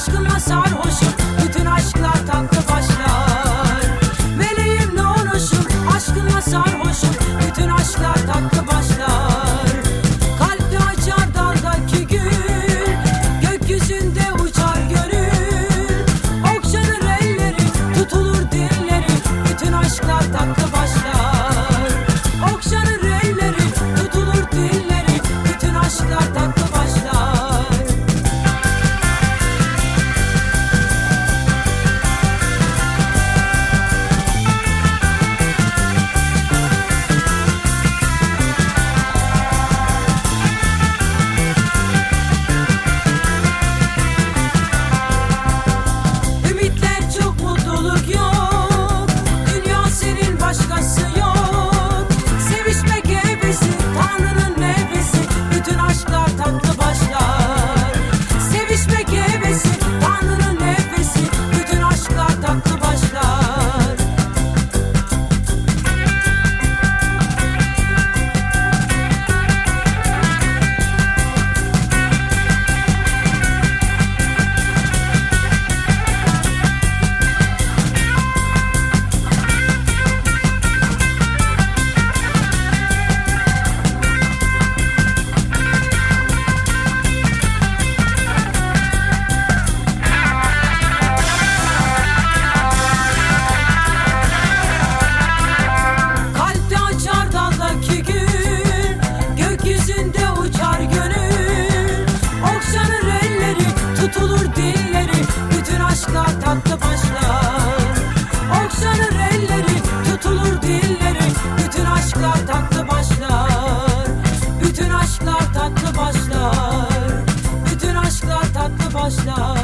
aşkımla sarhoşum Bütün aşklar tatlı başlar. Meleğim ne hoşum Aşkımla sarhoşum Bütün aşklar tatlı başlar. Kalpte açar daldaki gül Gökyüzünde uçar gönül. Okşanır elleri Tutulur dilleri Bütün aşklar tatlı dilleri Bütün aşklar tatlı başlar. Okşanır elleri tutulur dilleri Bütün aşklar tatlı başlar. Bütün aşklar tatlı başlar. Bütün aşklar tatlı başlar.